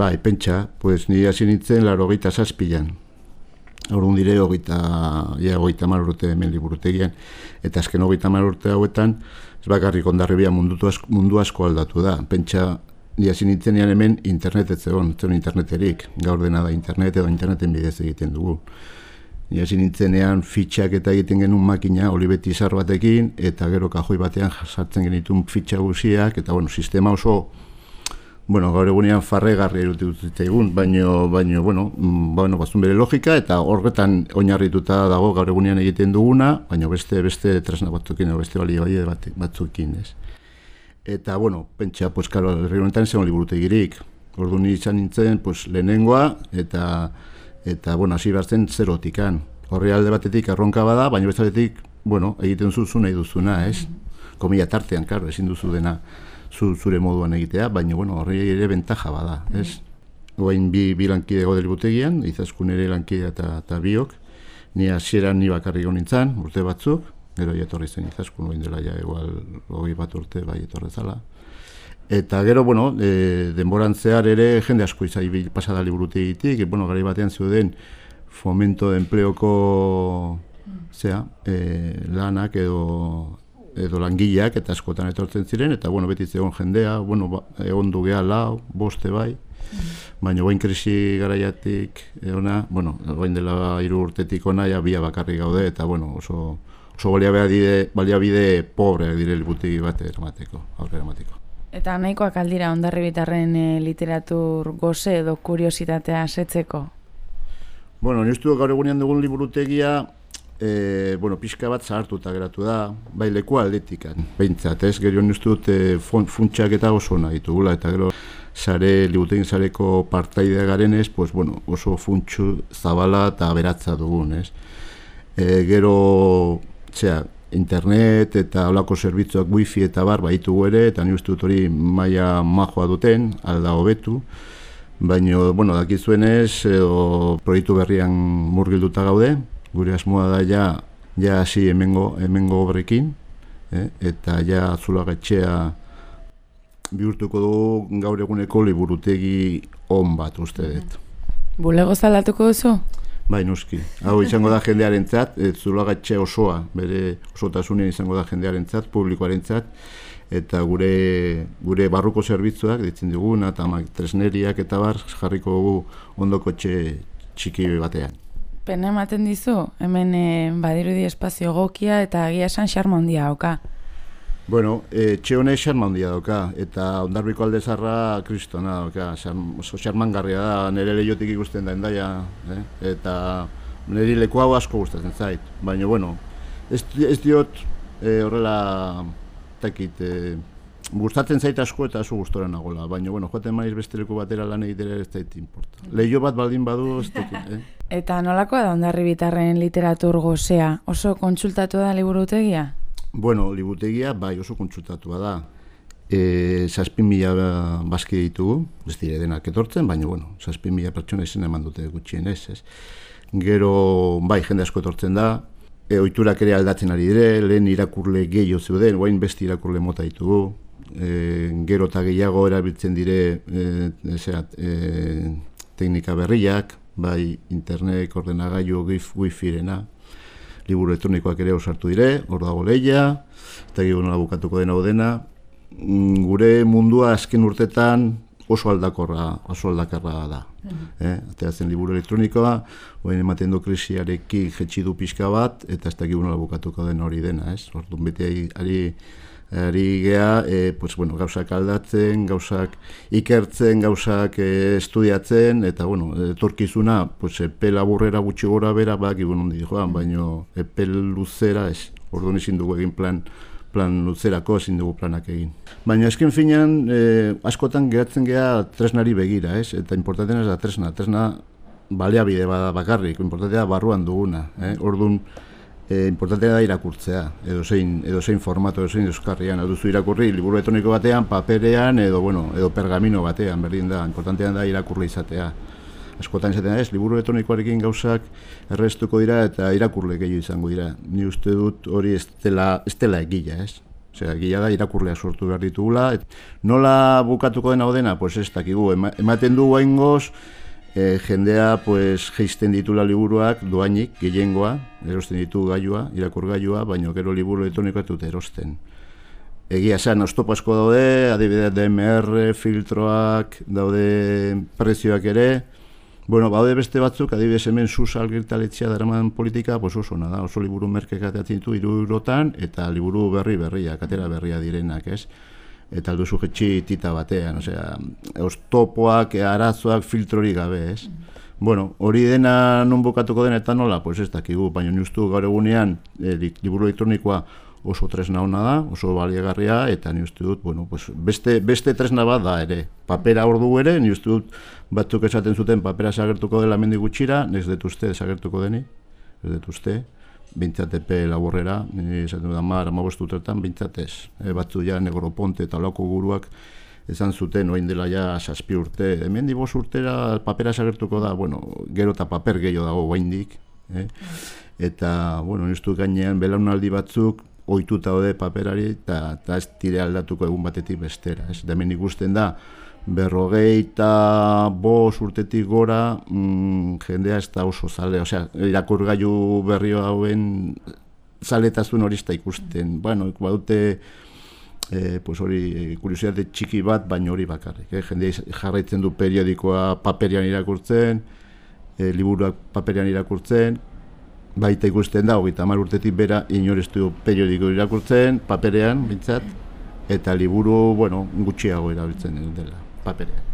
Bai, pentsa, pues ni hasi nintzen laro gaita zazpilan. Orduan dire, hogeita, ja, hogeita urte hemen liburutegian. Eta azken hogeita urte hauetan, ez bakarrik ondarribia mundu, mundu asko aldatu da. Pentsa, ni hasi nintzen hemen internet ez zegoen, zen interneterik. Gaur dena da internet edo interneten bidez egiten dugu. Ni hasi nintzenean fitxak eta egiten genuen makina olibeti izar batekin, eta gero kajoi batean sartzen genitun fitxa guziak, eta bueno, sistema oso bueno, gaur egunean farregarri erutu zitzaigun, baino, baino, bueno, mm, bueno, bazun bere logika, eta horretan oinarrituta dago gaur egunean egiten duguna, baino beste beste tresna batzukin, beste bali bat, batzukin, ez. Eta, bueno, pentsa, pues, karo, herri honetan zen liburute girik. Ordu ni izan nintzen, pues, lehenengoa, eta, eta, bueno, hasi behar zerotikan. Horri alde batetik arronka bada, baina beste bueno, egiten zuzu nahi duzuna, ez? Komila tartean, karo, ezin duzu dena zu, zure moduan egitea, baina bueno, horri ere bentaja bada, ez? Oain bi, bi lankide godel butegian, izaskun ere lankide eta, biok, ni hasieran ni bakarrik nintzen, urte batzuk, gero jatorri zen izaskun, oain dela ja egual hori bat urte bai etorre zala. Eta gero, bueno, e, denboran zehar ere jende asko izai pasada liburutegitik, bueno, gari batean zeuden fomento de empleoko zea, e, lanak edo edo langileak eta askotan etortzen ziren, eta bueno, beti zegoen jendea, bueno, ba, egon du geha lau, boste bai, baina bain krisi garaiatik eona, bueno, bain dela hiru urtetik ona, ja bia bakarri gaude, eta bueno, oso, oso balia bide, balia bide pobre dire libuti bat eramateko, aurre eramateko. Eta nahikoak aldira ondarri bitarren e, literatur goze edo kuriositatea setzeko? Bueno, niztu gaur egunean dugun liburutegia, e, bueno, pixka bat zahartuta geratu da, bai leku aldetikan, behintzat, ez, gero niztu dut e, funtsak eta oso nahi ditugula, eta gero sare, libutegin zareko partaidea garen ez, pues, bueno, oso funtsu zabala eta beratza dugun, ez. E, gero, txea, internet eta olako zerbitzuak wifi eta bar baitugu ere, eta ni dut hori maia majoa duten, alda hobetu, baina, bueno, dakizuenez, edo proiektu berrian murgilduta gaude, gure asmoa da ja ja hasi hemengo hemengo obrekin eh? eta ja azulagetxea bihurtuko dugu gaur eguneko liburutegi on bat uste dut. Bulego zalatuko duzu? Bai, nuski. Hau izango da jendearen zat, zulagatxe osoa, bere osotasunen izango da jendearen zat, publikoaren zat, eta gure gure barruko zerbitzuak, ditzen duguna, eta tresneriak eta bar, jarriko dugu ondoko txiki batean pena ematen dizu, hemen e, badirudi espazio gokia eta agia esan xarma handia dauka. Bueno, e, txe hone xarma handia dauka, eta ondarbiko alde zarra kristona dauka, oso xarman garria da, nire lehiotik ikusten da endaia, eh? eta nire leku hau asko gustatzen zait, baina bueno, ez, ez diot e, horrela takit, e, gustatzen zait asko eta zu gustora nagola, baina bueno, joaten maiz besteleku batera lan egitera ez zait importa. Leio bat baldin badu ez eh? Eta nolakoa da ondarri bitarren literatur gozea? Oso kontsultatu da liburutegia? Bueno, liburutegia bai oso kontsultatua da. E, zazpin mila bazki ditugu, ez dire denak etortzen, baina bueno, zazpin mila pertsona izan eman dute gutxien ez, ez. Gero, bai, jende asko etortzen da, e, oiturak ere aldatzen ari dire, lehen irakurle gehiago zeuden, guain beste irakurle mota ditugu, e, gero eta gehiago erabiltzen dire e, e, teknika berriak, bai internet, ordenagailu, gif, wifi-rena, liburu elektronikoak ere osartu dire, hor dago lehia, eta gero nola bukatuko dena dena. Mm, gure mundua azken urtetan oso aldakorra, oso aldakarra da. Mm -hmm. eh? liburu elektronikoa, oen ematen du krisiarekin jetxi du pixka bat, eta ez dakik nola bukatuko den hori dena, ez? Orduan beti ari, ari gea, e, pues, bueno, gauzak aldatzen, gauzak ikertzen, gauzak e, estudiatzen, eta, bueno, etorkizuna, pues, epe laburrera gutxi gora bera, bak, ibon hondi joan, baino epe luzera, ez, orduan ezin dugu egin plan, plan luzerako ezin dugu planak egin. Baina esken finean, e, askotan geratzen gea tresnari begira, ez, eta importanten ez da tresna, tresna baleabide bada bakarrik, importantea barruan duguna, eh? orduan, e, importantea da irakurtzea, edo zein, edo zein formato, edo zein euskarrian, edo irakurri, liburu etoniko batean, paperean, edo, bueno, edo pergamino batean, berdin da, importantea da irakurri izatea. Askotan izatea ez, liburu etonikoarekin gauzak erreztuko dira eta irakurle gehiago izango dira. Ni uste dut hori ez dela, ez dela egila, ez? Osea, gila da irakurlea sortu behar ditugula. Et, nola bukatuko dena? Pues ez dakigu, ematen du guaingoz, e, jendea pues, geisten ditula liburuak doainik, gehiengoa, erosten ditu gailua, irakur gailua, baina gero liburu elektronikoa dut erosten. Egia esan, oztopo asko daude, adibidez DMR, filtroak, daude prezioak ere, Bueno, baude beste batzuk, adibidez hemen sus algirtaletzia daraman politika, pues oso nada, oso liburu merkek ateatzen ditu iru eta liburu berri berria, katera berria direnak, ez? Eta alduzu jetxi tita batean, osea, oztopoak, arazoak, filtrori gabe, ez? Bueno, hori dena non bukatuko den eta nola, pues ez dakigu, baina niuztu gaur egunean e, liburu elektronikoa oso tresna hona da, oso baliagarria, eta ni uste dut, bueno, pues beste, beste tresna bat da ere. Papera ordu ere, ni uste dut batzuk esaten zuten papera sagertuko dela mendi gutxira, ez dut uste sagertuko deni, ez dut uste, bintzatepe laborrera, ni esaten dut amar, amabostu tretan, bintzatez. E, batzu ja negroponte eta lako guruak, esan zuten oain dela ja saspi urte, hemen dibos urtera papera sagertuko da, bueno, gero eta paper gehiago dago oaindik, eh? eta, bueno, niztu gainean, belaunaldi batzuk, ohituta daude paperari eta eta ez dire aldatuko egun batetik bestera, ez? Hemen ikusten da berrogeita bos urtetik gora mm, jendea ez da oso zale, osea, irakurgailu berrio hauen zaletazun hori ez ikusten. Bueno, badute e, pues hori kuriosidade txiki bat, baina hori bakarrik. Eh? Jende jarraitzen du periodikoa paperian irakurtzen, e, liburuak paperian irakurtzen, baita ikusten da, hogeita hamar urtetik bera, inorestu periodiko irakurtzen, paperean, bintzat, eta liburu, bueno, gutxiago erabiltzen dela, paperean.